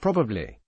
Probably.